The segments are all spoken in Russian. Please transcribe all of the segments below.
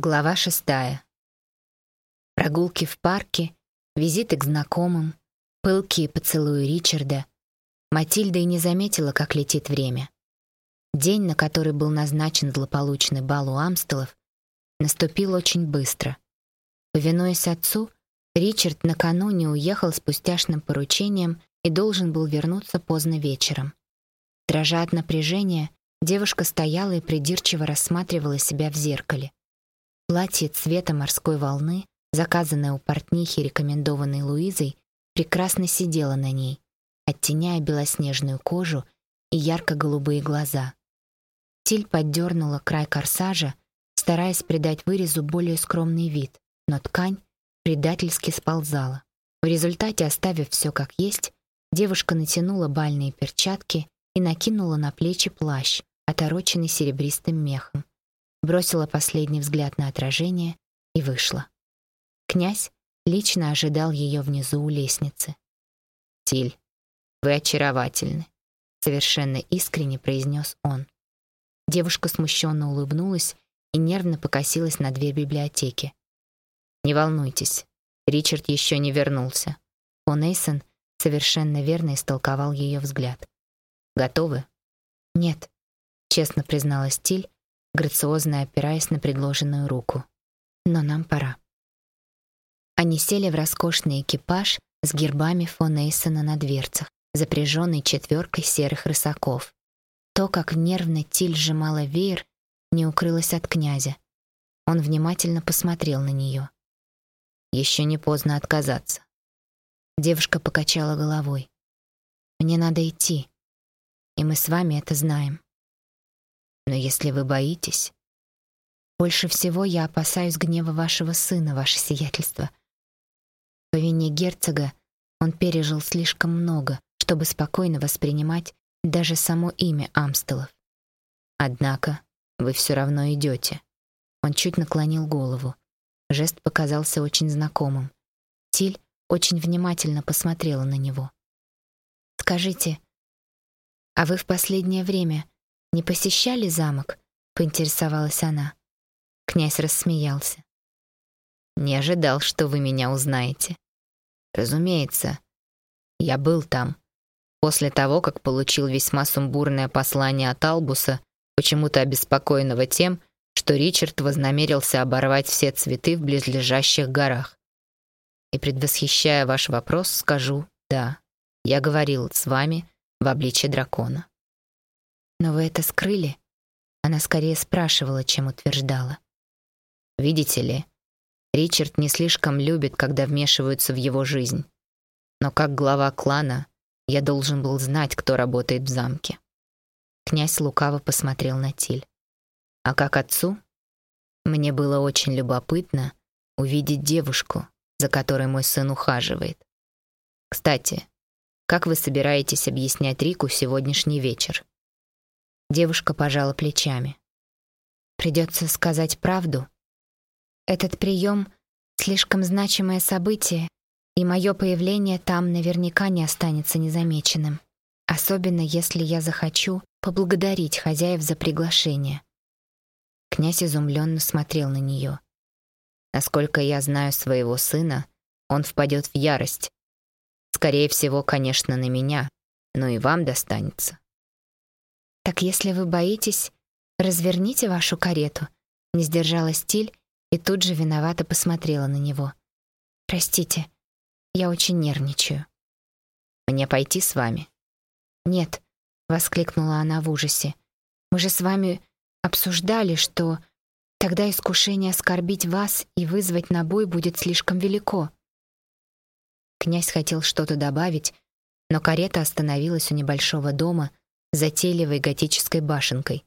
Глава шестая. Прогулки в парке, визиты к знакомым, пылкие поцелуи Ричарда. Матильда и не заметила, как летит время. День, на который был назначен злополучный бал у Амстелов, наступил очень быстро. Повинуясь отцу, Ричард накануне уехал с пустяшным поручением и должен был вернуться поздно вечером. Дрожа от напряжения, девушка стояла и придирчиво рассматривала себя в зеркале. Платье цвета морской волны, заказанное у портнихи, рекомендованной Луизой, прекрасно сидело на ней, оттеняя белоснежную кожу и ярко-голубые глаза. Тиль поддернула край корсажа, стараясь придать вырезу более скромный вид, но ткань предательски сползала. В результате, оставив все как есть, девушка натянула бальные перчатки и накинула на плечи плащ, отороченный серебристым мехом бросила последний взгляд на отражение и вышла. Князь лично ожидал ее внизу у лестницы. «Тиль, вы очаровательны», — совершенно искренне произнес он. Девушка смущенно улыбнулась и нервно покосилась на дверь библиотеки. «Не волнуйтесь, Ричард еще не вернулся». Фон Эйсон совершенно верно истолковал ее взгляд. «Готовы?» «Нет», — честно призналась Тиль, грациозно опираясь на предложенную руку. Но нам пора. Они сели в роскошный экипаж с гербами фон Эйсона на дверцах, запряженный четверкой серых рысаков. То, как нервно Тиль сжимала веер, не укрылось от князя. Он внимательно посмотрел на нее. Еще не поздно отказаться. Девушка покачала головой. Мне надо идти. И мы с вами это знаем. Но если вы боитесь... Больше всего я опасаюсь гнева вашего сына, ваше сиятельство. По вине герцога он пережил слишком много, чтобы спокойно воспринимать даже само имя Амстелов. Однако вы все равно идете. Он чуть наклонил голову. Жест показался очень знакомым. Тиль очень внимательно посмотрела на него. «Скажите, а вы в последнее время не посещали замок?» — поинтересовалась она. Князь рассмеялся. «Не ожидал, что вы меня узнаете. Разумеется, я был там. После того, как получил весьма сумбурное послание от Албуса, почему-то обеспокоенного тем, что Ричард вознамерился оборвать все цветы в близлежащих горах. И предвосхищая ваш вопрос, скажу «да». Я говорил с вами в обличье дракона. «Но вы это скрыли?» Она скорее спрашивала, чем утверждала. «Видите ли, Ричард не слишком любит, когда вмешиваются в его жизнь. Но как глава клана я должен был знать, кто работает в замке». Князь лукаво посмотрел на Тиль. «А как отцу? Мне было очень любопытно увидеть девушку, за которой мой сын ухаживает. Кстати, как вы собираетесь объяснять Рику сегодняшний вечер?» Девушка пожала плечами. Придется сказать правду. Этот прием — слишком значимое событие, и мое появление там наверняка не останется незамеченным. Особенно если я захочу поблагодарить хозяев за приглашение. Князь изумленно смотрел на нее. Насколько я знаю своего сына, он впадет в ярость. Скорее всего, конечно, на меня, но и вам достанется. «Так если вы боитесь, разверните вашу карету», — не сдержала стиль и тут же виновато посмотрела на него. «Простите, я очень нервничаю». «Мне пойти с вами?» «Нет», — воскликнула она в ужасе. «Мы же с вами обсуждали, что тогда искушение оскорбить вас и вызвать на бой будет слишком велико». Князь хотел что-то добавить, но карета остановилась у небольшого дома, затейливой готической башенкой.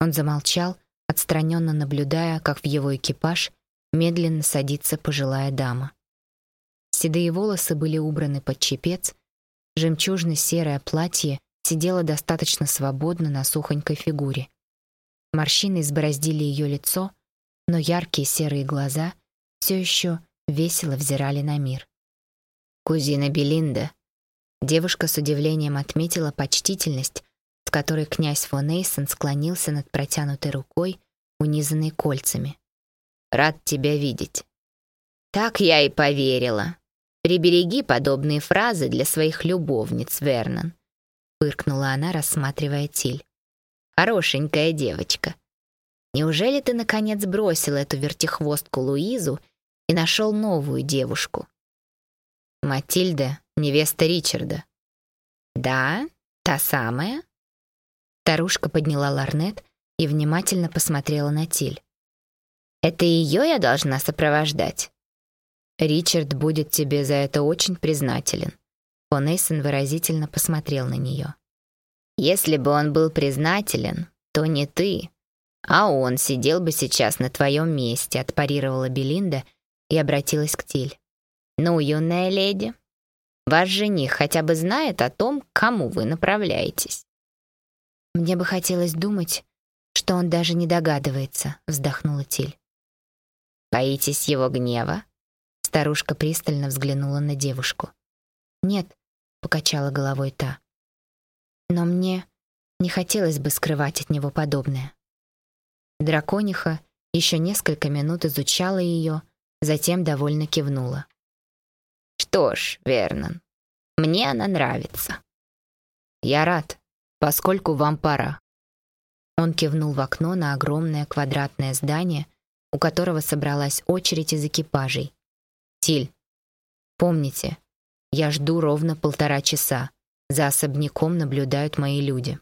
Он замолчал, отстраненно наблюдая, как в его экипаж медленно садится пожилая дама. Седые волосы были убраны под чепец, жемчужно-серое платье сидело достаточно свободно на сухонькой фигуре. Морщины избороздили ее лицо, но яркие серые глаза все еще весело взирали на мир. «Кузина Белинда», Девушка с удивлением отметила почтительность, с которой князь фон Эйсон склонился над протянутой рукой, унизанной кольцами. Рад тебя видеть». «Так я и поверила. Прибереги подобные фразы для своих любовниц, Вернон», — фыркнула она, рассматривая Тиль. «Хорошенькая девочка. Неужели ты, наконец, бросил эту вертихвостку Луизу и нашел новую девушку?» «Матильда, невеста Ричарда». «Да, та самая?» Старушка подняла ларнет и внимательно посмотрела на Тиль. «Это ее я должна сопровождать?» «Ричард будет тебе за это очень признателен». Фон выразительно посмотрел на нее. «Если бы он был признателен, то не ты, а он сидел бы сейчас на твоем месте», отпарировала Белинда и обратилась к Тиль. «Ну, юная леди, ваш жених хотя бы знает о том, к кому вы направляетесь». «Мне бы хотелось думать, что он даже не догадывается», — вздохнула Тиль. «Боитесь его гнева?» Старушка пристально взглянула на девушку. «Нет», — покачала головой та. «Но мне не хотелось бы скрывать от него подобное». Дракониха еще несколько минут изучала ее, затем довольно кивнула. «Что ж, Вернон, мне она нравится». «Я рад», поскольку вам пора». Он кивнул в окно на огромное квадратное здание, у которого собралась очередь из экипажей. «Тиль, помните, я жду ровно полтора часа. За особняком наблюдают мои люди».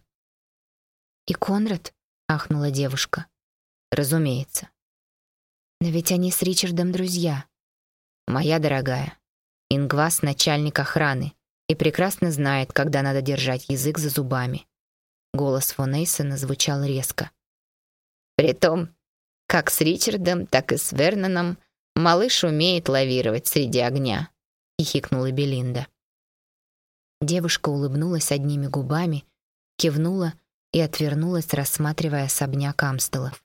«И Конрад?» — ахнула девушка. «Разумеется». «Но ведь они с Ричардом друзья». «Моя дорогая, Ингвас — начальник охраны и прекрасно знает, когда надо держать язык за зубами. Голос фон Эйсона звучал резко. Притом, как с Ричардом, так и с Верноном малыш умеет лавировать среди огня, хихикнула Белинда. Девушка улыбнулась одними губами, кивнула и отвернулась, рассматривая особняк Амстелов.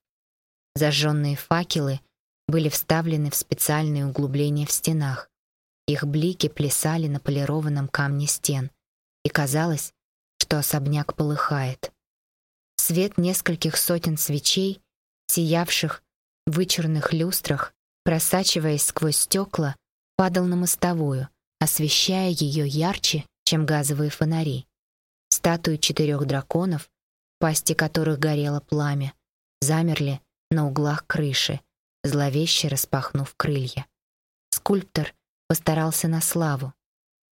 Зажженные факелы были вставлены в специальные углубления в стенах. Их блики плясали на полированном камне стен, и казалось, что особняк полыхает. Свет нескольких сотен свечей, сиявших в вычурных люстрах, просачиваясь сквозь стекла, падал на мостовую, освещая ее ярче, чем газовые фонари. Статуи четырех драконов, пасти которых горело пламя, замерли на углах крыши, зловеще распахнув крылья. Скульптор постарался на славу,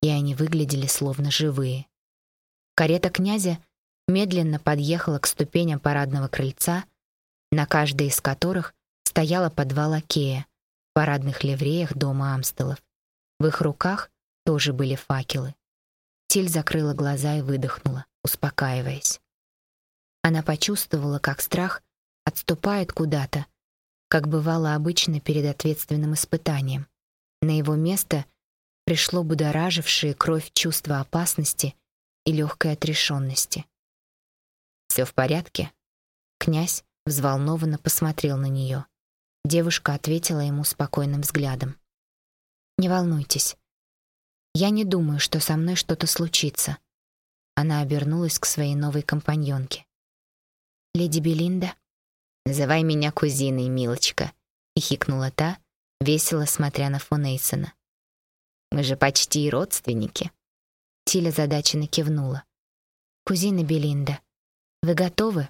и они выглядели словно живые. Карета князя медленно подъехала к ступеням парадного крыльца, на каждой из которых стояло по два лакея в парадных ливреях дома Амстелов. В их руках тоже были факелы. Тиль закрыла глаза и выдохнула, успокаиваясь. Она почувствовала, как страх отступает куда-то, как бывало обычно перед ответственным испытанием. На его место пришло будоражившее кровь чувство опасности и легкой отрешенности. «Все в порядке?» Князь взволнованно посмотрел на нее. Девушка ответила ему спокойным взглядом. «Не волнуйтесь. Я не думаю, что со мной что-то случится». Она обернулась к своей новой компаньонке. «Леди Белинда?» «Называй меня кузиной, милочка», — хихикнула та, весело смотря на фон Эйсона. «Мы же почти родственники». Тиля задаченно кивнула. «Кузина Белинда, вы готовы?»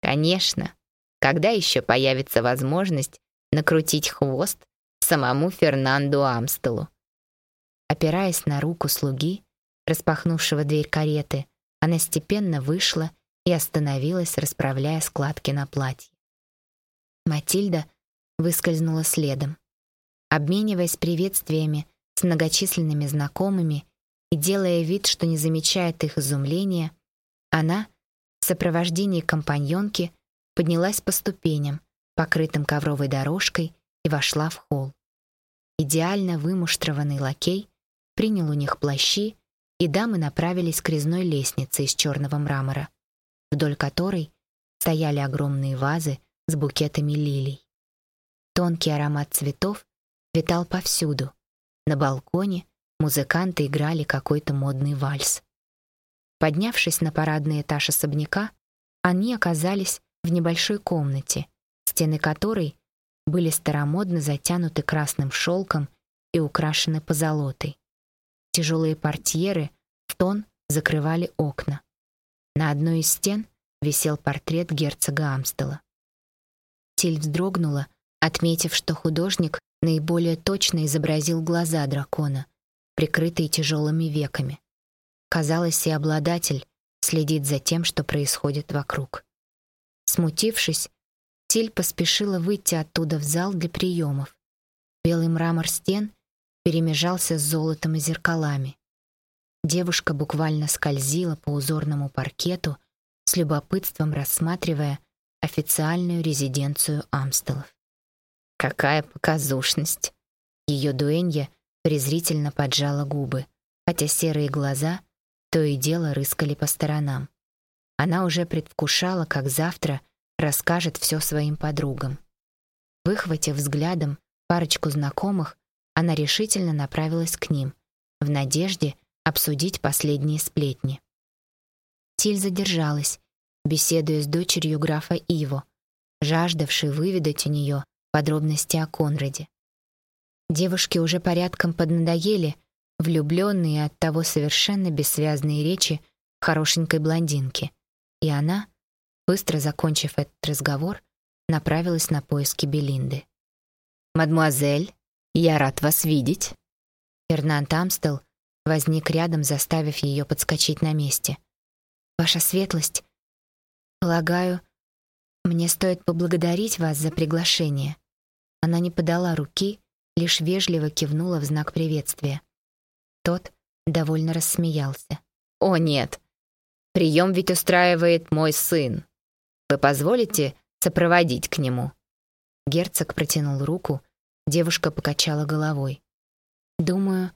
«Конечно. Когда еще появится возможность накрутить хвост самому Фернанду Амстелу?» Опираясь на руку слуги, распахнувшего дверь кареты, она степенно вышла и остановилась, расправляя складки на платье. Матильда выскользнула следом. Обмениваясь приветствиями с многочисленными знакомыми и делая вид, что не замечает их изумления, она в сопровождении компаньонки поднялась по ступеням, покрытым ковровой дорожкой, и вошла в холл. Идеально вымуштрованный лакей принял у них плащи, и дамы направились к резной лестнице из черного мрамора, вдоль которой стояли огромные вазы с букетами лилий. Тонкий аромат цветов витал повсюду. На балконе Музыканты играли какой-то модный вальс. Поднявшись на парадный этаж особняка, они оказались в небольшой комнате, стены которой были старомодно затянуты красным шелком и украшены позолотой. Тяжелые портьеры в тон закрывали окна. На одной из стен висел портрет герцога Амстела. Тиль вздрогнула, отметив, что художник наиболее точно изобразил глаза дракона, прикрытые тяжелыми веками. Казалось, и обладатель следит за тем, что происходит вокруг. Смутившись, Тиль поспешила выйти оттуда в зал для приемов. Белый мрамор стен перемежался с золотом и зеркалами. Девушка буквально скользила по узорному паркету, с любопытством рассматривая официальную резиденцию Амстелов. Какая показушность! Ее дуэнья презрительно поджала губы, хотя серые глаза то и дело рыскали по сторонам. Она уже предвкушала, как завтра расскажет все своим подругам. Выхватив взглядом парочку знакомых, она решительно направилась к ним, в надежде обсудить последние сплетни. Тиль задержалась, беседуя с дочерью графа Иво, жаждавшей выведать у нее подробности о Конраде. Девушке уже порядком поднадоели влюбленные и оттого совершенно бессвязные речи хорошенькой блондинки, и она, быстро закончив этот разговор, направилась на поиски Белинды. «Мадемуазель, я рад вас видеть!» Фернанд Амстел возник рядом, заставив ее подскочить на месте. «Ваша светлость, полагаю, мне стоит поблагодарить вас за приглашение». Она не подала руки, лишь вежливо кивнула в знак приветствия. Тот довольно рассмеялся. «О, нет! Прием ведь устраивает мой сын. Вы позволите сопроводить к нему?» Герцог протянул руку, девушка покачала головой. «Думаю,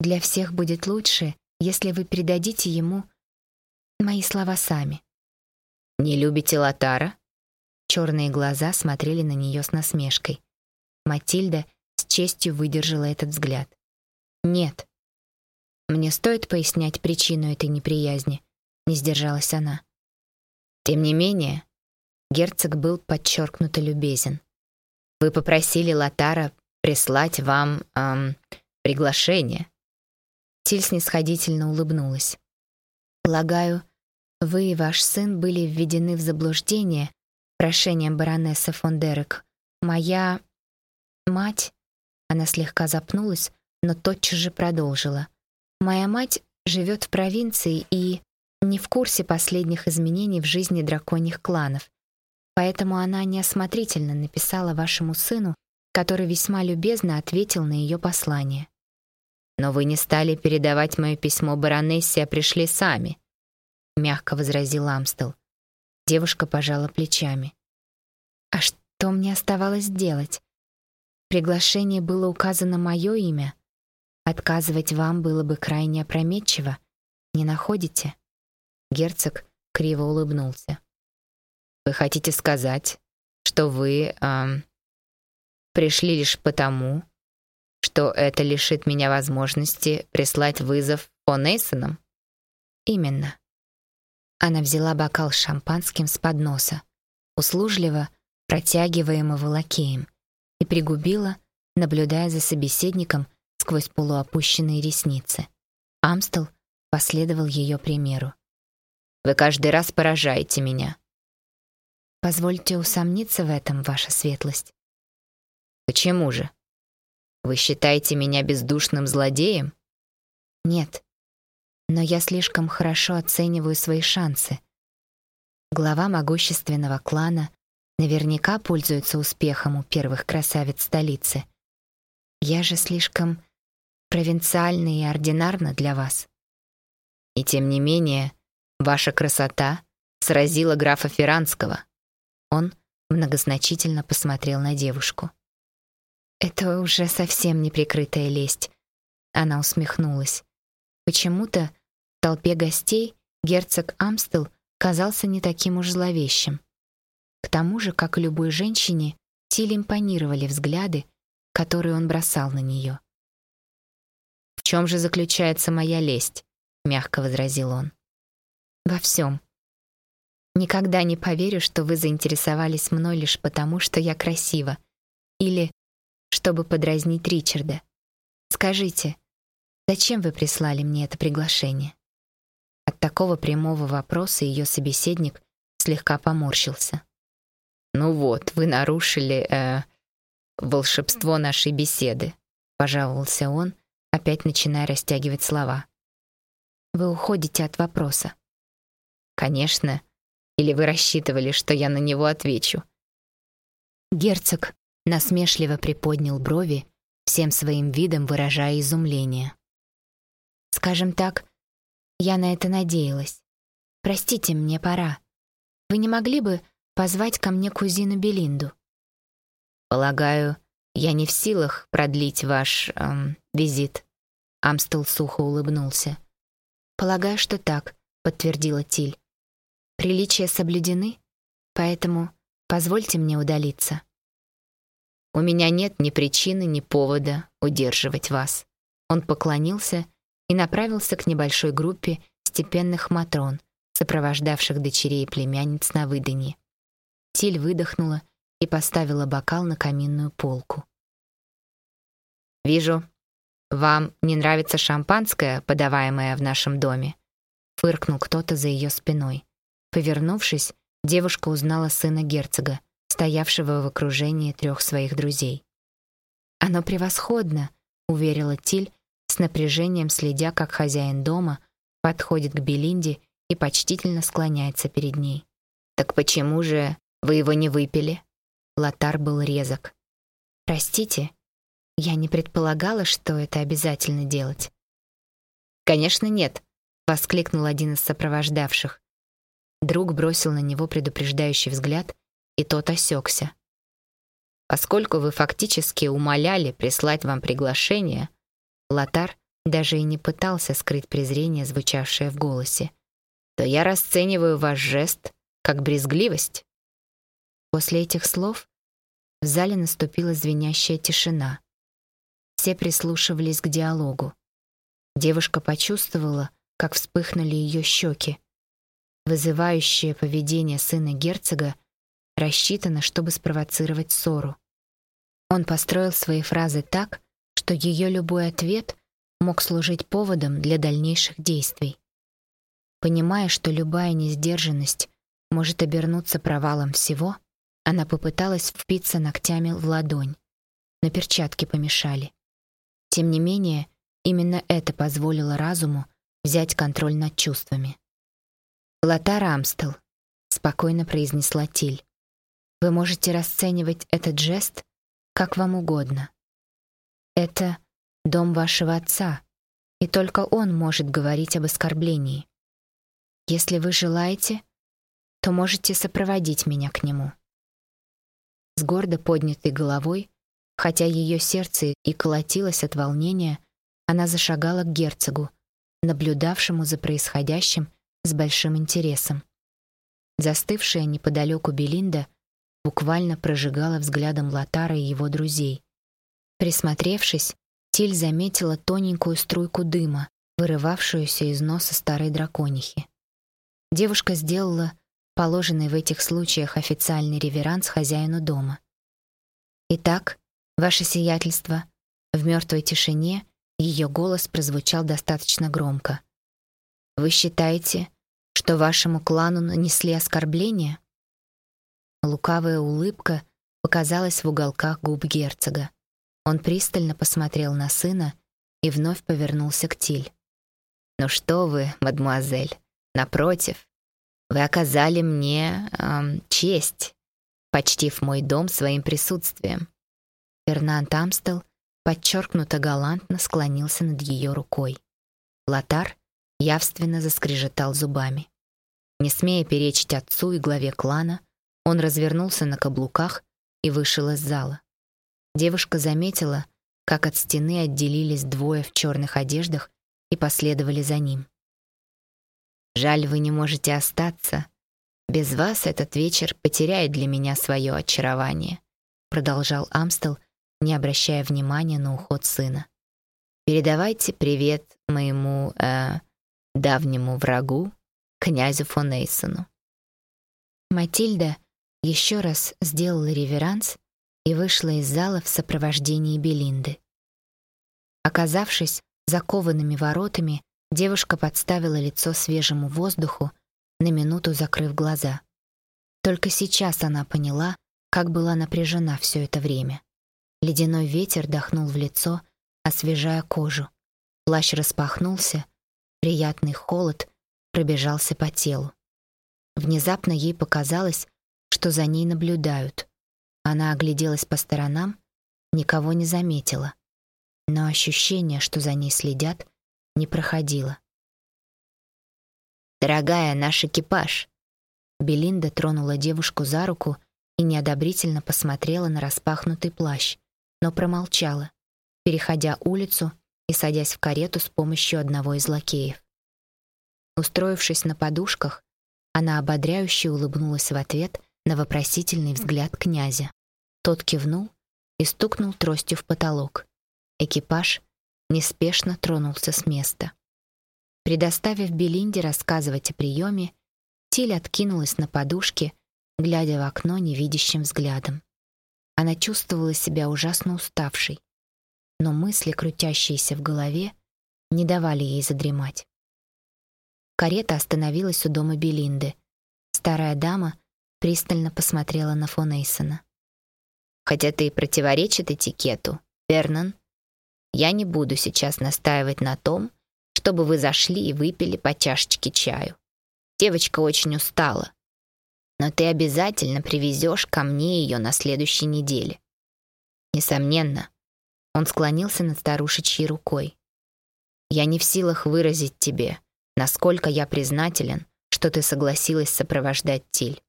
для всех будет лучше, если вы передадите ему мои слова сами». «Не любите Латара?» Черные глаза смотрели на нее с насмешкой. Матильда с честью выдержала этот взгляд. «Нет». «Мне стоит пояснять причину этой неприязни?» — не сдержалась она. «Тем не менее, герцог был подчеркнуто любезен. Вы попросили Латара прислать вам эм, приглашение». Тиль снисходительно улыбнулась. «Полагаю, вы и ваш сын были введены в заблуждение прошением баронессы фон Дерек. Моя мать...» Она слегка запнулась, но тотчас же продолжила. «Моя мать живет в провинции и не в курсе последних изменений в жизни драконьих кланов. Поэтому она неосмотрительно написала вашему сыну, который весьма любезно ответил на ее послание. «Но вы не стали передавать мое письмо баронессе, а пришли сами», — мягко возразил Амстел. Девушка пожала плечами. «А что мне оставалось делать? Приглашение было указано мое имя. Отказывать вам было бы крайне опрометчиво. Не находите?» Герцог криво улыбнулся. «Вы хотите сказать, что вы эм, пришли лишь потому, что это лишит меня возможности прислать вызов по Нейсонам?» «Именно». Она взяла бокал с шампанским с подноса, услужливо протягиваемого лакеем, и пригубила, наблюдая за собеседником сквозь полуопущенные ресницы. Амстел последовал ее примеру. «Вы каждый раз поражаете меня». «Позвольте усомниться в этом, ваша светлость». «Почему же? Вы считаете меня бездушным злодеем?» «Нет, но я слишком хорошо оцениваю свои шансы. Глава могущественного клана наверняка пользуется успехом у первых красавиц столицы. Я же слишком провинциальна и ординарна для вас. И тем не менее, ваша красота сразила графа Ферранского. Он многозначительно посмотрел на девушку. Это уже совсем неприкрытая лесть. Она усмехнулась. Почему-то толпе гостей герцог Амстел казался не таким уж зловещим. К тому же, как и любой женщине, Тиль импонировали взгляды, которые он бросал на нее. «В чем же заключается моя лесть?» — мягко возразил он. «Во всем. Никогда не поверю, что вы заинтересовались мной лишь потому, что я красива. Или чтобы подразнить Ричарда. Скажите, зачем вы прислали мне это приглашение? От такого прямого вопроса ее собеседник слегка поморщился. Ну вот, вы нарушили э, волшебство нашей беседы, пожаловался он, опять начиная растягивать слова. Вы уходите от вопроса. Конечно. Или вы рассчитывали, что я на него отвечу? Герцог насмешливо приподнял брови, всем своим видом выражая изумление. Скажем так, я на это надеялась. Простите, мне пора. Вы не могли бы позвать ко мне кузину Белинду? Полагаю, я не в силах продлить ваш эм, визит. Амстел сухо улыбнулся. Полагаю, что так, подтвердила Тиль. Приличия соблюдены, поэтому позвольте мне удалиться. У меня нет ни причины, ни повода удерживать вас. Он поклонился и направился к небольшой группе степенных матрон, сопровождавших дочерей и племянниц на выданье. Тиль выдохнула и поставила бокал на каминную полку. «Вижу, вам не нравится шампанское, подаваемое в нашем доме?» Фыркнул кто-то за ее спиной. Повернувшись, девушка узнала сына герцога, стоявшего в окружении трех своих друзей. «Оно превосходно», — уверила Тиль, с напряжением следя, как хозяин дома подходит к Белинде и почтительно склоняется перед ней. «Так почему же вы его не выпили?» Лотар был резок. «Простите, я не предполагала, что это обязательно делать». «Конечно нет», — воскликнул один из сопровождавших. Друг бросил на него предупреждающий взгляд, и тот осекся. «Поскольку вы фактически умоляли прислать вам приглашение», Лотар даже и не пытался скрыть презрение, звучавшее в голосе, то я расцениваю ваш жест как брезгливость. После этих слов в зале наступила звенящая тишина. Все прислушивались к диалогу. Девушка почувствовала, как вспыхнули ее щеки. Вызывающее поведение сына герцога рассчитано, чтобы спровоцировать ссору. Он построил свои фразы так, что ее любой ответ мог служить поводом для дальнейших действий. Понимая, что любая несдержанность может обернуться провалом всего, она попыталась впиться ногтями в ладонь, но перчатки помешали. Тем не менее, именно это позволило разуму взять контроль над чувствами. «Лотар Амстел», — спокойно произнесла Тиль. «Вы можете расценивать этот жест как вам угодно. Это дом вашего отца, и только он может говорить об оскорблении. Если вы желаете, то можете сопроводить меня к нему». С гордо поднятой головой, хотя ее сердце и колотилось от волнения, она зашагала к герцогу, наблюдавшему за происходящим с большим интересом. Застывшая неподалеку Белинда буквально прожигала взглядом Лотара и его друзей. Присмотревшись, Тиль заметила тоненькую струйку дыма, вырывавшуюся из носа старой драконихи. Девушка сделала положенный в этих случаях официальный реверанс хозяину дома. «Итак, ваше сиятельство», в мертвой тишине ее голос прозвучал достаточно громко. «Вы считаете, что вашему клану нанесли оскорбление?» Лукавая улыбка показалась в уголках губ герцога. Он пристально посмотрел на сына и вновь повернулся к Тиль. «Ну что вы, мадемуазель, напротив, вы оказали мне эм, честь, почтив мой дом своим присутствием. Фернанд Амстел подчеркнуто галантно склонился над ее рукой. Лотар явственно заскрежетал зубами. Не смея перечить отцу и главе клана, он развернулся на каблуках и вышел из зала. Девушка заметила, как от стены отделились двое в черных одеждах и последовали за ним. Жаль, вы не можете остаться. Без вас этот вечер потеряет для меня свое очарование, продолжал Амстел, не обращая внимания на уход сына. Передавайте привет моему э, давнему врагу, князю фон Эйсону. Матильда еще раз сделала реверанс и вышла из зала в сопровождении Белинды. Оказавшись закованными воротами, девушка подставила лицо свежему воздуху, на минуту закрыв глаза. Только сейчас она поняла, как была напряжена все это время. Ледяной ветер дохнул в лицо, освежая кожу. Плащ распахнулся, приятный холод пробежался по телу. Внезапно ей показалось, что за ней наблюдают. Она огляделась по сторонам, никого не заметила. Но ощущение, что за ней следят, не проходило. «Дорогая, наш экипаж!» Белинда тронула девушку за руку и неодобрительно посмотрела на распахнутый плащ, но промолчала, переходя улицу и садясь в карету с помощью одного из лакеев. Устроившись на подушках, она ободряюще улыбнулась в ответ на вопросительный взгляд князя. Тот кивнул и стукнул тростью в потолок. Экипаж неспешно тронулся с места. Предоставив Белинде рассказывать о приеме, Тиль откинулась на подушке, глядя в окно невидящим взглядом. Она чувствовала себя ужасно уставшей, но мысли, крутящиеся в голове, не давали ей задремать. Карета остановилась у дома Белинды. Старая дама пристально посмотрела на фон Эйсона. «Хотя ты и противоречит этикету, Вернон, я не буду сейчас настаивать на том, чтобы вы зашли и выпили по чашечке чаю. Девочка очень устала. Но ты обязательно привезешь ко мне ее на следующей неделе. Несомненно, он склонился над старушечьей рукой. Я не в силах выразить тебе, насколько я признателен, что ты согласилась сопровождать Тиль.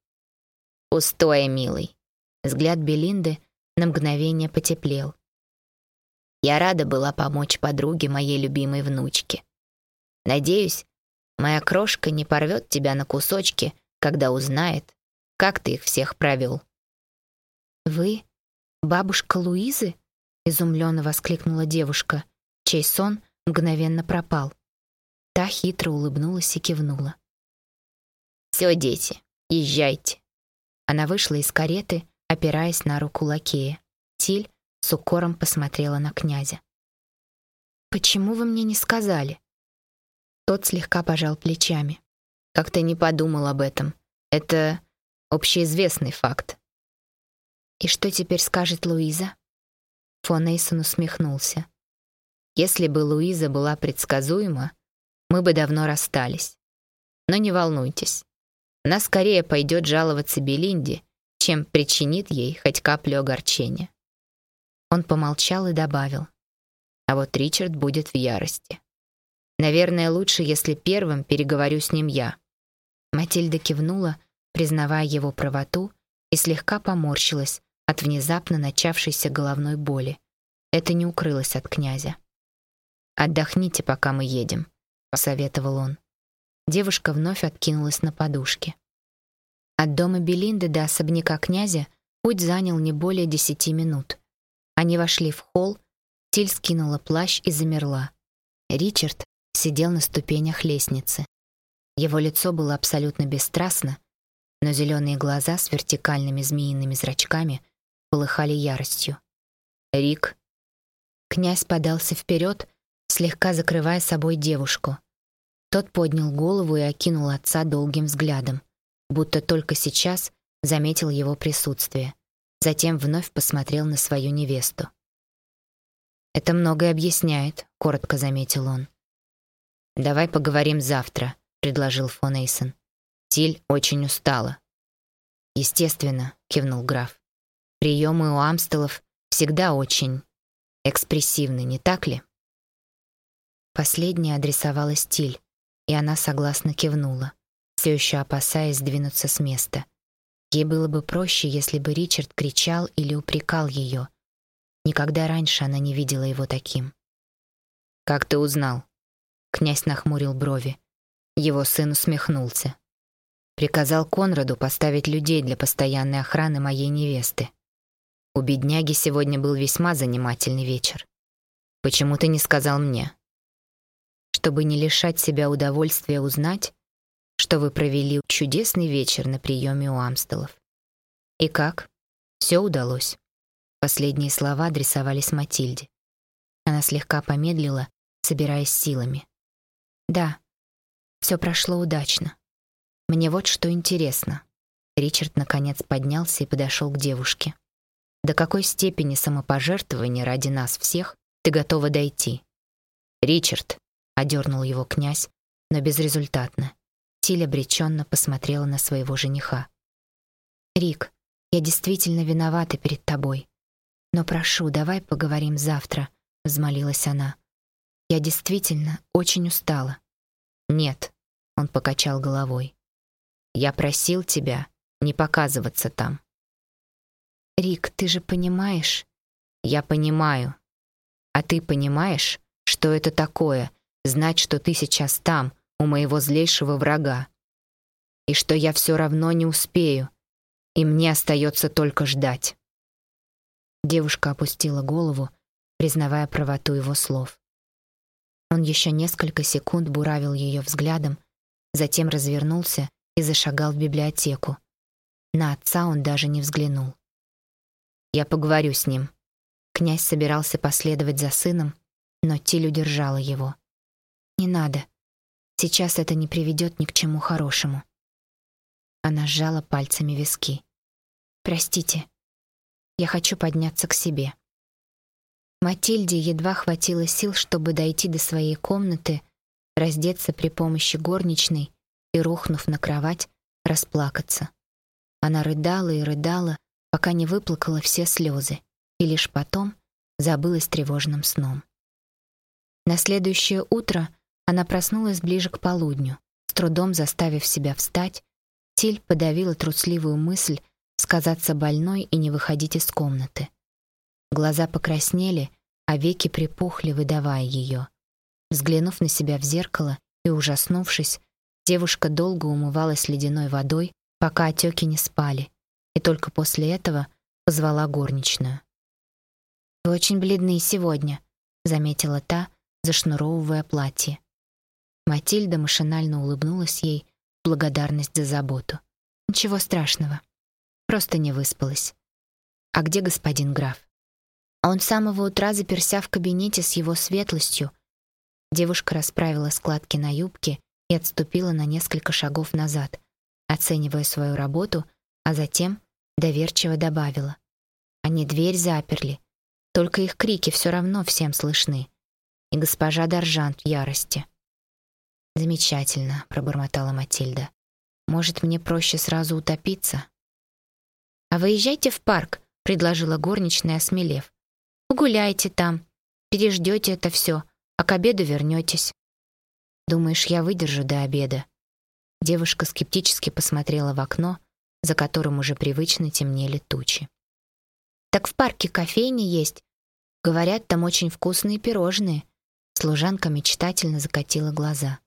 Пустое, милый. Взгляд Белинды на мгновение потеплел. Я рада была помочь подруге моей любимой внучке. Надеюсь, моя крошка не порвет тебя на кусочки, когда узнает, как ты их всех провел. «Вы? Бабушка Луизы?» — изумленно воскликнула девушка, чей сон мгновенно пропал. Та хитро улыбнулась и кивнула. «Все, дети, езжайте». Она вышла из кареты, опираясь на руку лакея. Тиль с укором посмотрела на князя. «Почему вы мне не сказали?» Тот слегка пожал плечами. «Как ты не подумал об этом? Это общеизвестный факт». «И что теперь скажет Луиза?» Фон Эйсон усмехнулся. «Если бы Луиза была предсказуема, мы бы давно расстались. Но не волнуйтесь. Она скорее пойдет жаловаться Белинде, чем причинит ей хоть каплю огорчения». Он помолчал и добавил. «А вот Ричард будет в ярости. Наверное, лучше, если первым переговорю с ним я. Матильда кивнула, признавая его правоту, и слегка поморщилась от внезапно начавшейся головной боли. Это не укрылось от князя. «Отдохните, пока мы едем», — посоветовал он. Девушка вновь откинулась на подушке. От дома Белинды до особняка князя путь занял не более десяти минут. Они вошли в холл, Тиль скинула плащ и замерла. Ричард сидел на ступенях лестницы. Его лицо было абсолютно бесстрастно, но зеленые глаза с вертикальными змеиными зрачками полыхали яростью. «Рик». Князь подался вперед, слегка закрывая собой девушку. Тот поднял голову и окинул отца долгим взглядом, будто только сейчас заметил его присутствие. Затем вновь посмотрел на свою невесту. «Это многое объясняет», — коротко заметил он. «Давай поговорим завтра», — предложил фон Эйсон. «Тиль очень устала». «Естественно», — кивнул граф. «Приемы у Амстелов всегда очень экспрессивны, не так ли?» Последняя адресовала стиль, и она согласно кивнула, все еще опасаясь сдвинуться с места. Ей было бы проще, если бы Ричард кричал или упрекал ее. Никогда раньше она не видела его таким. «Как ты узнал?» Князь нахмурил брови. Его сын усмехнулся. Приказал Конраду поставить людей для постоянной охраны моей невесты. У бедняги сегодня был весьма занимательный вечер. Почему ты не сказал мне? Чтобы не лишать себя удовольствия узнать, что вы провели чудесный вечер на приеме у Амстелов. И как? Все удалось. Последние слова адресовались Матильде. Она слегка помедлила, собираясь силами. Да. все прошло удачно. Мне вот что интересно. Ричард наконец поднялся и подошел к девушке. До какой степени самопожертвования ради нас всех ты готова дойти? Ричард одернул его князь, но безрезультатно. Тиль обреченно посмотрела на своего жениха. Рик, я действительно виновата перед тобой. Но прошу, давай поговорим завтра, взмолилась она. Я действительно очень устала. Нет, он покачал головой. Я просил тебя не показываться там. Рик, ты же понимаешь? Я понимаю. А ты понимаешь, что это такое знать, что ты сейчас там, у моего злейшего врага? И что я все равно не успею, и мне остается только ждать. Девушка опустила голову, признавая правоту его слов. Он еще несколько секунд буравил ее взглядом, затем развернулся и зашагал в библиотеку. На отца он даже не взглянул. Я поговорю с ним. Князь собирался последовать за сыном, но Тиль удержала его. Не надо. Сейчас это не приведет ни к чему хорошему. Она сжала пальцами виски. Простите. Я хочу подняться к себе. Матильде едва хватило сил, чтобы дойти до своей комнаты, раздеться при помощи горничной и, рухнув на кровать, расплакаться. Она рыдала и рыдала, пока не выплакала все слезы, и лишь потом забылась тревожным сном. На следующее утро она проснулась ближе к полудню. С трудом заставив себя встать, Тиль подавила трусливую мысль сказаться больной и не выходить из комнаты. Глаза покраснели, а веки припухли, выдавая ее. Взглянув на себя в зеркало и ужаснувшись, девушка долго умывалась ледяной водой, пока отеки не спали, и только после этого позвала горничную. «Вы очень бледны сегодня», — заметила та, зашнуровывая платье. Матильда машинально улыбнулась ей в благодарность за заботу. «Ничего страшного. Просто не выспалась. А где господин граф?» Он с самого утра заперся в кабинете с его светлостью. Девушка расправила складки на юбке и отступила на несколько шагов назад, оценивая свою работу, а затем доверчиво добавила: "Они дверь заперли, только их крики все равно всем слышны". И госпожа Даржант в ярости. "Замечательно", пробормотала Матильда. "Может, мне проще сразу утопиться?" "А выезжайте в парк", предложила горничная, осмелев. "Погуляйте там, переждете это все, а к обеду вернетесь». «Думаешь, я выдержу до обеда?» Девушка скептически посмотрела в окно, за которым уже привычно темнели тучи. Так в парке кофейни есть. Говорят, там очень вкусные пирожные. Служанка мечтательно закатила глаза.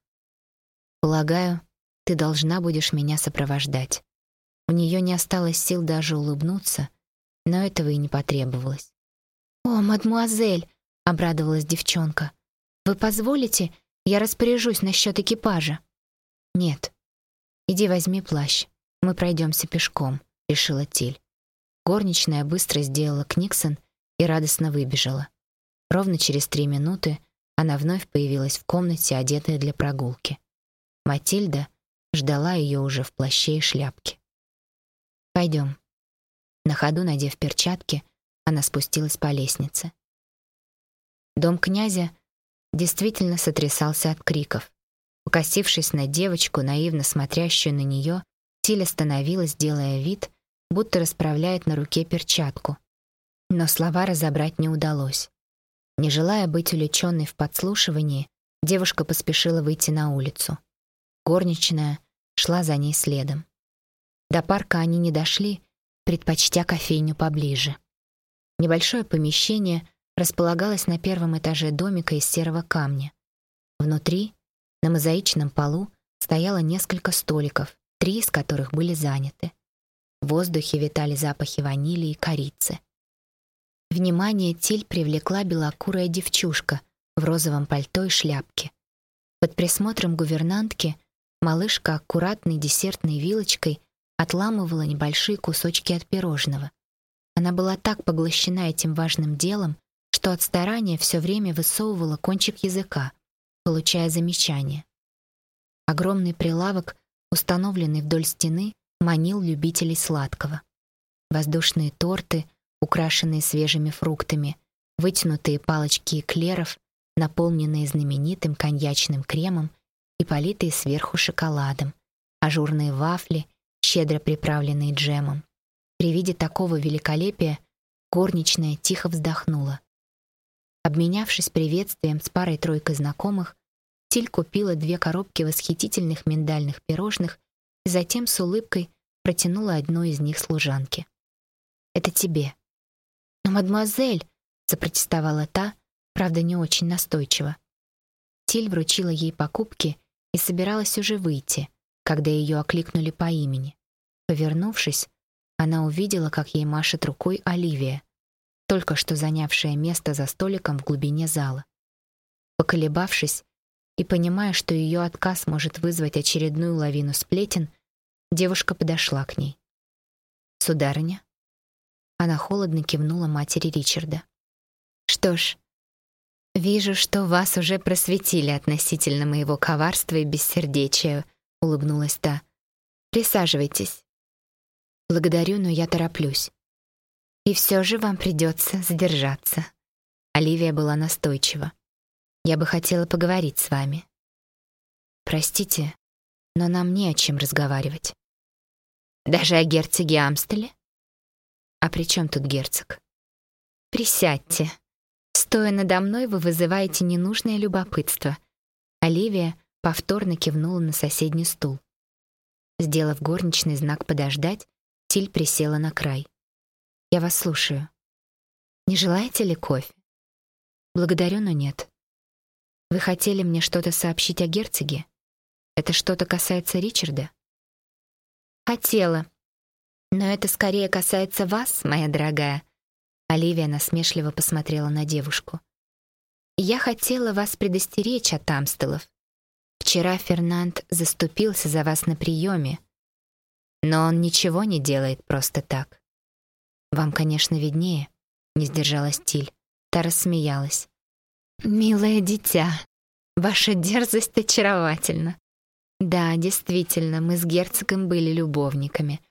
Полагаю, ты должна будешь меня сопровождать. У нее не осталось сил даже улыбнуться, но этого и не потребовалось. О, мадмуазель, обрадовалась девчонка. Вы позволите, я распоряжусь насчет экипажа? Нет. Иди возьми плащ. Мы пройдемся пешком, решила Тиль. Горничная быстро сделала книксон и радостно выбежала. Ровно через три минуты она вновь появилась в комнате, одетая для прогулки. Матильда ждала ее уже в плаще и шляпке. Пойдем. На ходу надев перчатки, она спустилась по лестнице. Дом князя действительно сотрясался от криков. Покосившись на девочку, наивно смотрящую на нее, Тиль остановилась, делая вид, будто расправляет на руке перчатку. Но слова разобрать не удалось. Не желая быть увлеченной в подслушивании, девушка поспешила выйти на улицу. Горничная шла за ней следом. До парка они не дошли, предпочтя кофейню поближе. Небольшое помещение располагалось на первом этаже домика из серого камня. Внутри, на мозаичном полу, стояло несколько столиков, три из которых были заняты. В воздухе витали запахи ванили и корицы. Внимание Тиль привлекла белокурая девчушка в розовом пальто и шляпке. Под присмотром гувернантки малышка аккуратной десертной вилочкой отламывала небольшие кусочки от пирожного. Она была так поглощена этим важным делом, что от старания все время высовывала кончик языка, получая замечания. Огромный прилавок, установленный вдоль стены, манил любителей сладкого. Воздушные торты, украшенные свежими фруктами, вытянутые палочки эклеров, наполненные знаменитым коньячным кремом и политые сверху шоколадом, ажурные вафли, щедро приправленные джемом. При виде такого великолепия горничная тихо вздохнула. Обменявшись приветствием с парой-тройкой знакомых, Тиль купила две коробки восхитительных миндальных пирожных и затем с улыбкой протянула одну из них служанке. «Это тебе». «Но, мадемуазель!» — запротестовала та, правда, не очень настойчиво. Тиль вручила ей покупки и собиралась уже выйти, когда ее окликнули по имени. Повернувшись, она увидела, как ей машет рукой Оливия, только что занявшая место за столиком в глубине зала. Поколебавшись и понимая, что ее отказ может вызвать очередную лавину сплетен, девушка подошла к ней. «Сударыня?» Она холодно кивнула матери Ричарда. «Что ж, вижу, что вас уже просветили относительно моего коварства и бессердечия», — улыбнулась та. «Присаживайтесь». «Благодарю, но я тороплюсь». «И все же вам придется задержаться». Оливия была настойчива. «Я бы хотела поговорить с вами». «Простите, но нам не о чем разговаривать». «Даже о герцоге Амстеле?» «А при чем тут герцог?» «Присядьте. Стоя надо мной, вы вызываете ненужное любопытство». Оливия повторно кивнула на соседний стул. Сделав горничный знак «подождать», Тиль присела на край. «Я вас слушаю. Не желаете ли кофе?» «Благодарю, но нет. Вы хотели мне что-то сообщить о герцоге? Это что-то касается Ричарда?» «Хотела», но это скорее касается вас, моя дорогая. Оливия насмешливо посмотрела на девушку. Я хотела вас предостеречь от Амстелов. Вчера Фернанд заступился за вас на приеме, но он ничего не делает просто так. Вам, конечно, виднее, не сдержалась Тиль. Та рассмеялась. Милое дитя, ваша дерзость очаровательна. Да, действительно, мы с герцогом были любовниками.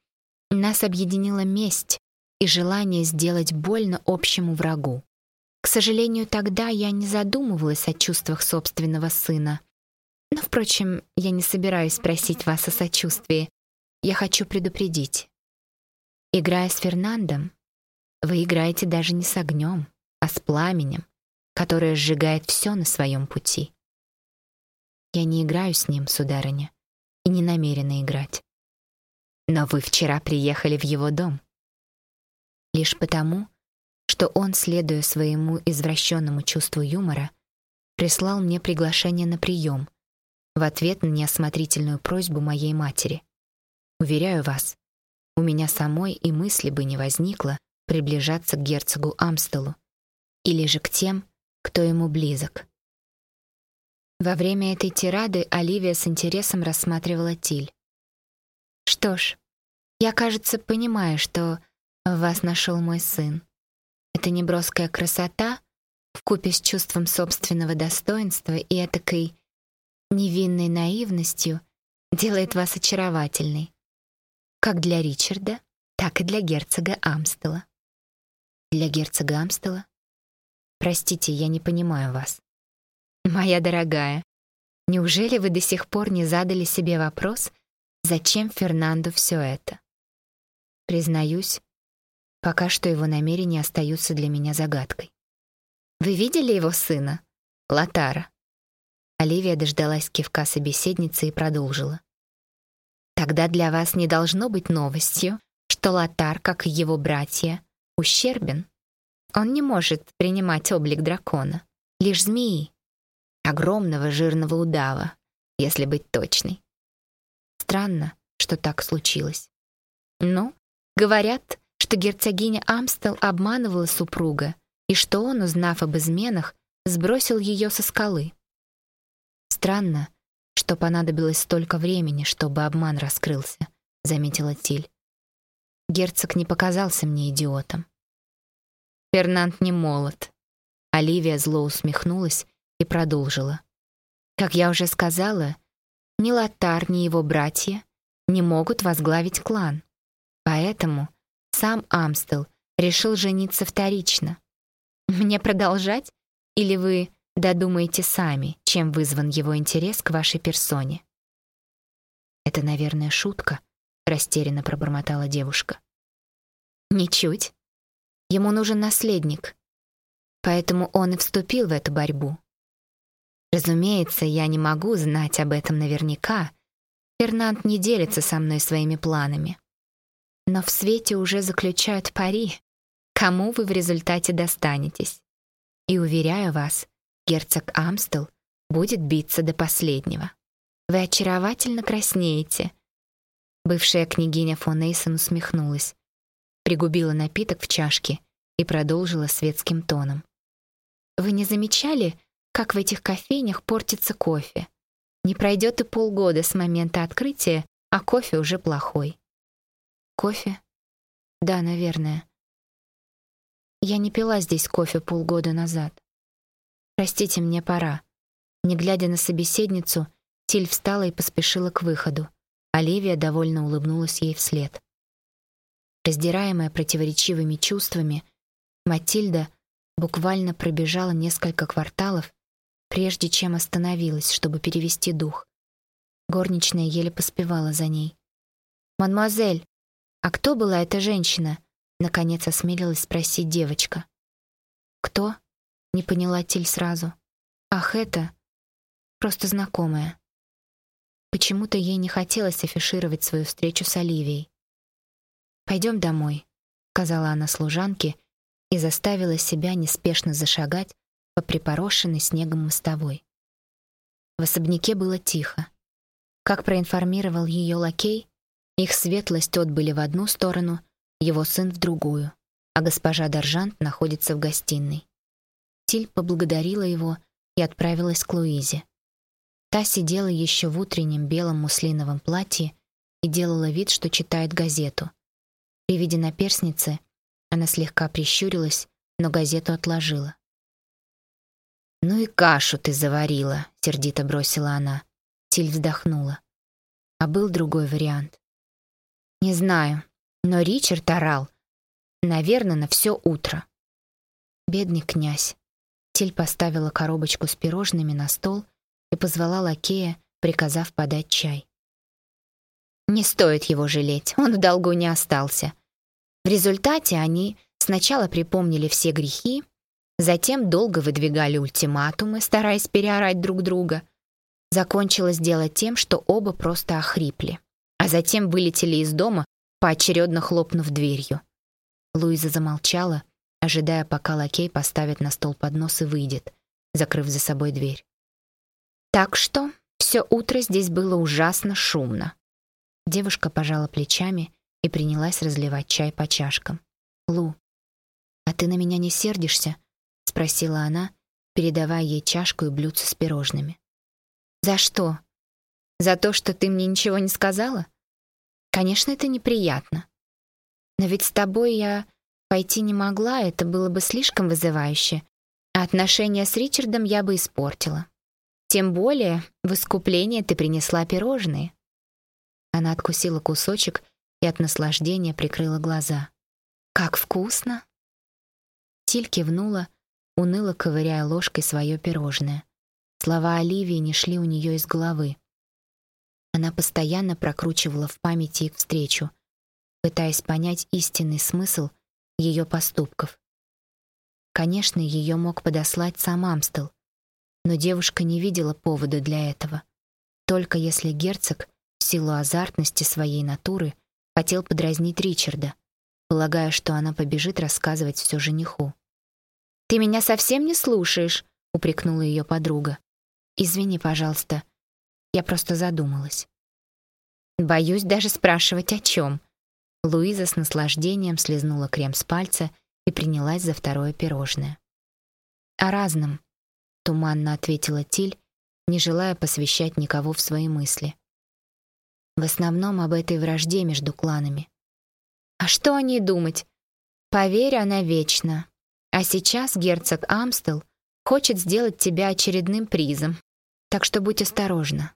Нас объединила месть и желание сделать больно общему врагу. К сожалению, тогда я не задумывалась о чувствах собственного сына. Но, впрочем, я не собираюсь просить вас о сочувствии. Я хочу предупредить. Играя с Фернандом, вы играете даже не с огнем, а с пламенем, которое сжигает все на своем пути. Я не играю с ним, сударыня, и не намерена играть. Но вы вчера приехали в его дом. Лишь потому, что он, следуя своему извращенному чувству юмора, прислал мне приглашение на прием в ответ на неосмотрительную просьбу моей матери. Уверяю вас, у меня самой и мысли бы не возникло приближаться к герцогу Амстелу или же к тем, кто ему близок. Во время этой тирады Оливия с интересом рассматривала Тиль. Что ж, я, кажется, понимаю, что вас нашел мой сын. Это неброская красота вкупе с чувством собственного достоинства и этакой невинной наивностью делает вас очаровательной. Как для Ричарда, так и для герцога Амстела. Для герцога Амстела? Простите, я не понимаю вас. Моя дорогая, неужели вы до сих пор не задали себе вопрос, зачем Фернандо все это? Признаюсь, пока что его намерения остаются для меня загадкой. Вы видели его сына, Латара? Оливия дождалась кивка собеседницы и продолжила. Тогда для вас не должно быть новостью, что Латар, как и его братья, ущербен. Он не может принимать облик дракона, лишь змеи, огромного жирного удава, если быть точной. Странно, что так случилось. Ну, Говорят, что герцогиня Амстел обманывала супруга, и что он, узнав об изменах, сбросил ее со скалы. Странно, что понадобилось столько времени, чтобы обман раскрылся, заметила Тиль. Герцог не показался мне идиотом. Фернанд не молод. Оливия зло усмехнулась и продолжила. Как я уже сказала, ни Лотар, ни его братья не могут возглавить клан. Поэтому сам Амстел решил жениться вторично. Мне продолжать? Или вы додумаете сами, чем вызван его интерес к вашей персоне? Это, наверное, шутка, растерянно пробормотала девушка. Ничуть. Ему нужен наследник. Поэтому он и вступил в эту борьбу. Разумеется, я не могу знать об этом наверняка. Фернанд не делится со мной своими планами. Но в свете уже заключают пари, кому вы в результате достанетесь. И уверяю вас, герцог Амстел будет биться до последнего. Вы очаровательно краснеете. Бывшая княгиня фон Эйсон усмехнулась, пригубила напиток в чашке и продолжила светским тоном. Вы не замечали, как в этих кофейнях портится кофе? Не пройдет и полгода с момента открытия, а кофе уже плохой. Кофе? Да, наверное. Я не пила здесь кофе полгода назад. Простите, мне пора. Не глядя на собеседницу, Тиль встала и поспешила к выходу. Оливия довольно улыбнулась ей вслед. Раздираемая противоречивыми чувствами, Матильда буквально пробежала несколько кварталов, прежде чем остановилась, чтобы перевести дух. Горничная еле поспевала за ней. «Мадемуазель, а кто была эта женщина?» Наконец осмелилась спросить девочка. «Кто?» — не поняла Тиль сразу. «Ах, это...» «Просто знакомая». Почему-то ей не хотелось афишировать свою встречу с Оливией. «Пойдем домой», — сказала она служанке и заставила себя неспешно зашагать по припорошенной снегом мостовой. В особняке было тихо. Как проинформировал ее лакей, их светлость отбыли в одну сторону, его сын в другую, а госпожа Доржант находится в гостиной. Тиль поблагодарила его и отправилась к Луизе. Та сидела еще в утреннем белом муслиновом платье и делала вид, что читает газету. При виде наперсницы она слегка прищурилась, но газету отложила. «Ну и кашу ты заварила», — сердито бросила она. Тиль вздохнула. А был другой вариант. «Не знаю, но Ричард орал. Наверное, на все утро». Бедный князь. Тиль поставила коробочку с пирожными на стол и позвала лакея, приказав подать чай. Не стоит его жалеть, он в долгу не остался. В результате они сначала припомнили все грехи, затем долго выдвигали ультиматумы, стараясь переорать друг друга. Закончилось дело тем, что оба просто охрипли, а затем вылетели из дома, поочередно хлопнув дверью. Луиза замолчала, ожидая, пока лакей поставит на стол поднос и выйдет, закрыв за собой дверь. Так что все утро здесь было ужасно шумно. Девушка пожала плечами и принялась разливать чай по чашкам. «Лу, а ты на меня не сердишься?» — спросила она, передавая ей чашку и блюдце с пирожными. «За что? За то, что ты мне ничего не сказала? Конечно, это неприятно. Но ведь с тобой я пойти не могла, это было бы слишком вызывающе, а отношения с Ричардом я бы испортила. Тем более в искупление ты принесла пирожные». Она откусила кусочек и от наслаждения прикрыла глаза. «Как вкусно!» Тиль кивнула, уныло ковыряя ложкой свое пирожное. Слова Оливии не шли у нее из головы. Она постоянно прокручивала в памяти их встречу, пытаясь понять истинный смысл ее поступков. Конечно, ее мог подослать сам Амстел, но девушка не видела повода для этого. Только если герцог, в силу азартности своей натуры, хотел подразнить Ричарда, полагая, что она побежит рассказывать все жениху. «Ты меня совсем не слушаешь», — упрекнула ее подруга. «Извини, пожалуйста, я просто задумалась». «Боюсь даже спрашивать, о чем». Луиза с наслаждением слезнула крем с пальца и принялась за второе пирожное. «О разном», — туманно ответила Тиль, не желая посвящать никого в свои мысли. В основном об этой вражде между кланами. А что о ней думать? Поверь, она вечна. А сейчас герцог Амстел хочет сделать тебя очередным призом. Так что будь осторожна.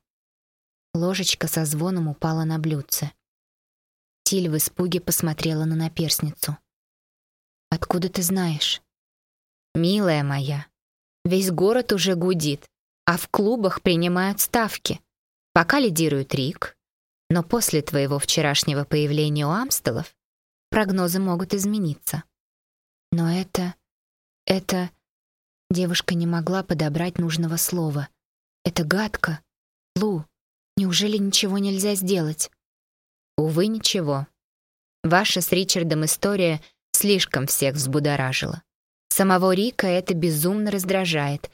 Ложечка со звоном упала на блюдце. Тиль в испуге посмотрела на наперсницу. «Откуда ты знаешь?» «Милая моя, весь город уже гудит, а в клубах принимают ставки. Пока лидирует Рик, но после твоего вчерашнего появления у Амстелов прогнозы могут измениться». «Но это... это...» Девушка не могла подобрать нужного слова. «Это гадко. Лу, Неужели ничего нельзя сделать? Увы, ничего. Ваша с Ричардом история слишком всех взбудоражила. Самого Рика это безумно раздражает,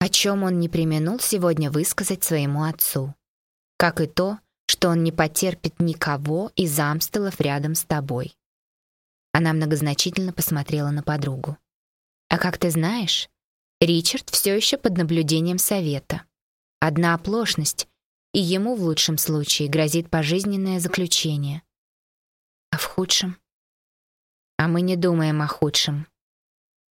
о чем он не применул сегодня высказать своему отцу. Как и то, что он не потерпит никого из Амстелов рядом с тобой. Она многозначительно посмотрела на подругу. А как ты знаешь, Ричард все еще под наблюдением совета. Одна оплошность, и ему в лучшем случае грозит пожизненное заключение. А в худшем? А мы не думаем о худшем.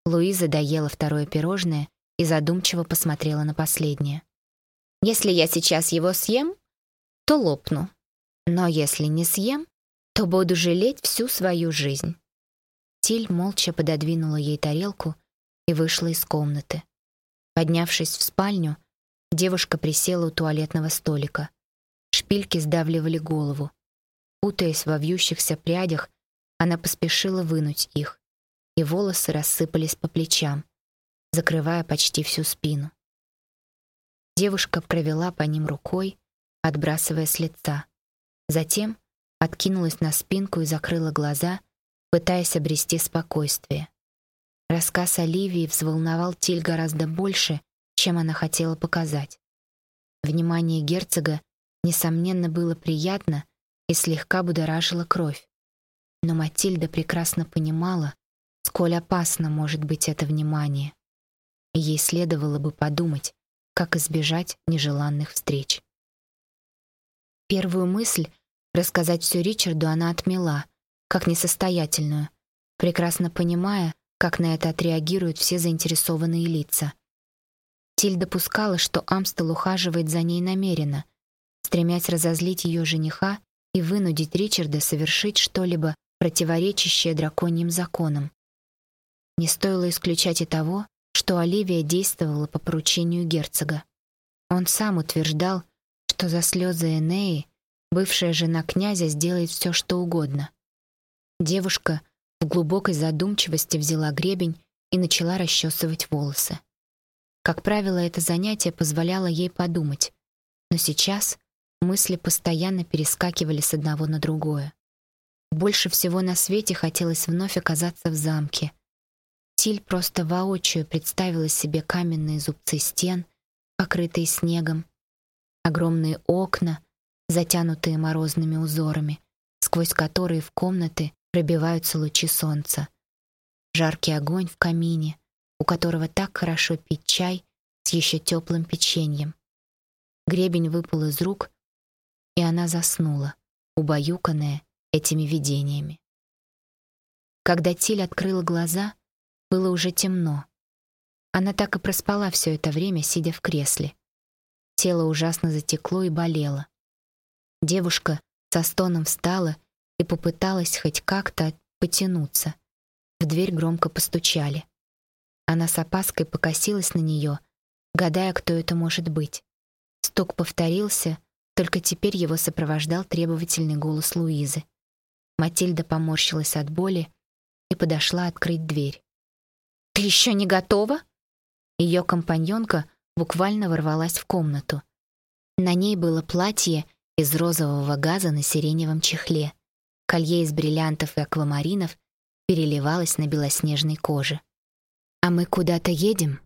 Луиза доела второе пирожное и задумчиво посмотрела на последнее. Если я сейчас его съем, то лопну. Но если не съем, то буду жалеть всю свою жизнь. Тиль молча пододвинула ей тарелку и вышла из комнаты. Поднявшись в спальню, Девушка присела у туалетного столика. Шпильки сдавливали голову. Путаясь во вьющихся прядях, она поспешила вынуть их, и волосы рассыпались по плечам, закрывая почти всю спину. Девушка провела по ним рукой, отбрасывая с лица. Затем откинулась на спинку и закрыла глаза, пытаясь обрести спокойствие. Рассказ Оливии взволновал Тиль гораздо больше, чем она хотела показать. Внимание герцога, несомненно, было приятно и слегка будоражило кровь. Но Матильда прекрасно понимала, сколь опасно может быть это внимание. И ей следовало бы подумать, как избежать нежеланных встреч. Первую мысль рассказать все Ричарду она отмела, как несостоятельную, прекрасно понимая, как на это отреагируют все заинтересованные лица — Тиль допускала, что Амстел ухаживает за ней намеренно, стремясь разозлить ее жениха и вынудить Ричарда совершить что-либо противоречащее драконьим законам. Не стоило исключать и того, что Оливия действовала по поручению герцога. Он сам утверждал, что за слезы Энеи бывшая жена князя сделает все, что угодно. Девушка в глубокой задумчивости взяла гребень и начала расчесывать волосы. Как правило, это занятие позволяло ей подумать. Но сейчас мысли постоянно перескакивали с одного на другое. Больше всего на свете хотелось вновь оказаться в замке. Тиль просто воочию представила себе каменные зубцы стен, покрытые снегом, огромные окна, затянутые морозными узорами, сквозь которые в комнаты пробиваются лучи солнца. Жаркий огонь в камине, у которого так хорошо пить чай с еще теплым печеньем. Гребень выпал из рук, и она заснула, убаюканная этими видениями. Когда Тиль открыла глаза, было уже темно. Она так и проспала все это время, сидя в кресле. Тело ужасно затекло и болело. Девушка со стоном встала и попыталась хоть как-то потянуться. В дверь громко постучали. Она с опаской покосилась на нее, гадая, кто это может быть. Стук повторился, только теперь его сопровождал требовательный голос Луизы. Матильда поморщилась от боли и подошла открыть дверь. «Ты еще не готова?» Ее компаньонка буквально ворвалась в комнату. На ней было платье из розового газа на сиреневом чехле. Колье из бриллиантов и аквамаринов переливалось на белоснежной коже. «А мы куда-то едем?»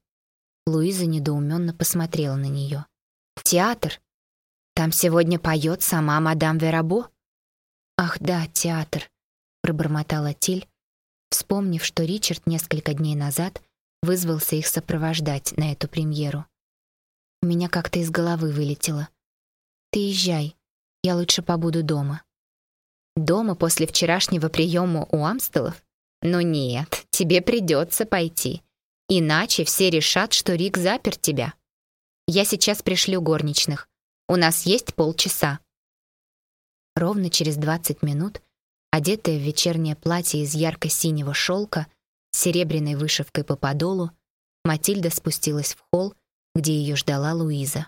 Луиза недоуменно посмотрела на нее. «В театр? Там сегодня поет сама мадам Верабо?» «Ах да, театр», — пробормотала Тиль, вспомнив, что Ричард несколько дней назад вызвался их сопровождать на эту премьеру. У меня как-то из головы вылетело. «Ты езжай, я лучше побуду дома». «Дома после вчерашнего приема у Амстелов? «Ну нет, тебе придется пойти. Иначе все решат, что Рик запер тебя. Я сейчас пришлю горничных. У нас есть полчаса». Ровно через 20 минут, одетая в вечернее платье из ярко-синего шелка с серебряной вышивкой по подолу, Матильда спустилась в холл, где ее ждала Луиза.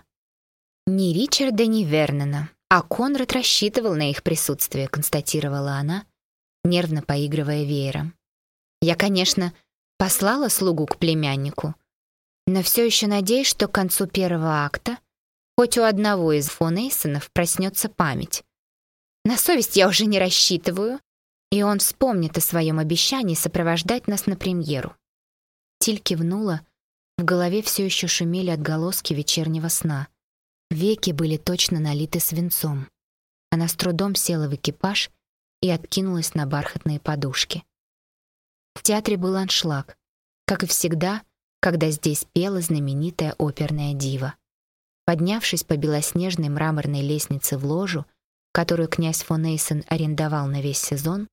«Ни Ричарда, ни Вернона, а Конрад рассчитывал на их присутствие», констатировала она, нервно поигрывая веером. «Я, конечно, послала слугу к племяннику, но все еще надеюсь, что к концу первого акта хоть у одного из фон Эйсонов проснется память. На совесть я уже не рассчитываю, и он вспомнит о своем обещании сопровождать нас на премьеру». Тиль кивнула, в голове все еще шумели отголоски вечернего сна. Веки были точно налиты свинцом. Она с трудом села в экипаж и откинулась на бархатные подушки. В театре был аншлаг, как и всегда, когда здесь пела знаменитая оперная дива. Поднявшись по белоснежной мраморной лестнице в ложу, которую князь фон Эйсен арендовал на весь сезон,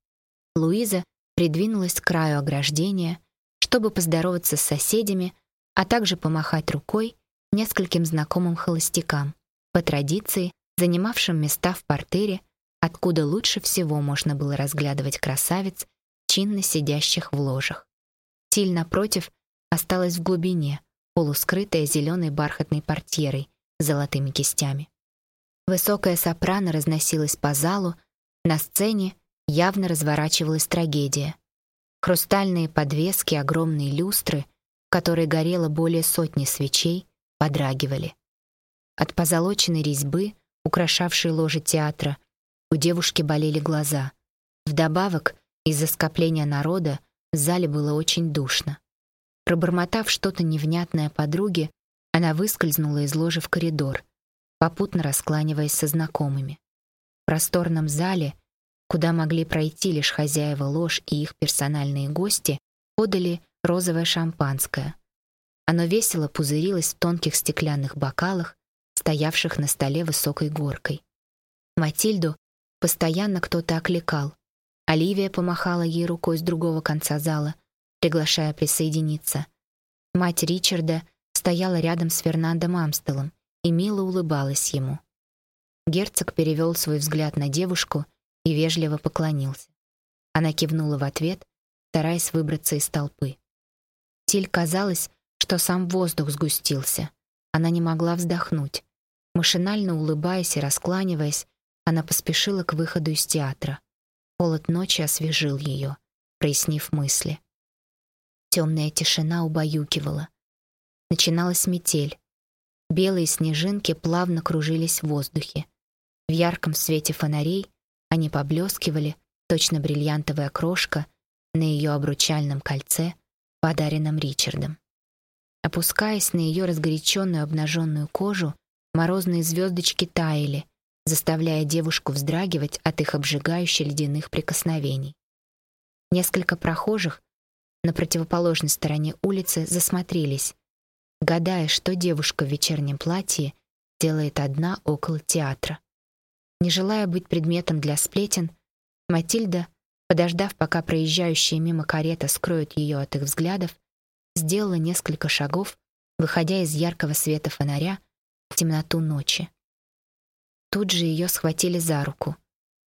Луиза придвинулась к краю ограждения, чтобы поздороваться с соседями, а также помахать рукой нескольким знакомым холостякам, по традиции занимавшим места в портере, откуда лучше всего можно было разглядывать красавиц, чинно сидящих в ложах. Тиль напротив осталась в глубине, полускрытая зеленой бархатной портьерой с золотыми кистями. Высокая сопрано разносилась по залу, на сцене явно разворачивалась трагедия. Хрустальные подвески, огромные люстры, в которой горело более сотни свечей, подрагивали. От позолоченной резьбы, украшавшей ложе театра, у девушки болели глаза. Вдобавок, из-за скопления народа в зале было очень душно. Пробормотав что-то невнятное подруге, она выскользнула из ложи в коридор, попутно раскланиваясь со знакомыми. В просторном зале, куда могли пройти лишь хозяева лож и их персональные гости, подали розовое шампанское. Оно весело пузырилось в тонких стеклянных бокалах, стоявших на столе высокой горкой. Матильду постоянно кто-то окликал. Оливия помахала ей рукой с другого конца зала, приглашая присоединиться. Мать Ричарда стояла рядом с Фернандом Амстелом и мило улыбалась ему. Герцог перевел свой взгляд на девушку и вежливо поклонился. Она кивнула в ответ, стараясь выбраться из толпы. Тиль казалось, что сам воздух сгустился. Она не могла вздохнуть. Машинально улыбаясь и раскланиваясь, она поспешила к выходу из театра. Холод ночи освежил ее, прояснив мысли. Темная тишина убаюкивала. Начиналась метель. Белые снежинки плавно кружились в воздухе. В ярком свете фонарей они поблескивали, точно бриллиантовая крошка на ее обручальном кольце, подаренном Ричардом. Опускаясь на ее разгоряченную обнаженную кожу, морозные звездочки таяли, заставляя девушку вздрагивать от их обжигающе ледяных прикосновений. Несколько прохожих на противоположной стороне улицы засмотрелись, гадая, что девушка в вечернем платье делает одна около театра. Не желая быть предметом для сплетен, Матильда, подождав, пока проезжающие мимо карета скроют ее от их взглядов, сделала несколько шагов, выходя из яркого света фонаря в темноту ночи. Тут же ее схватили за руку.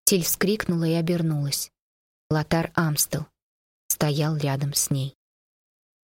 Тиль вскрикнула и обернулась. Лотар Амстел стоял рядом с ней.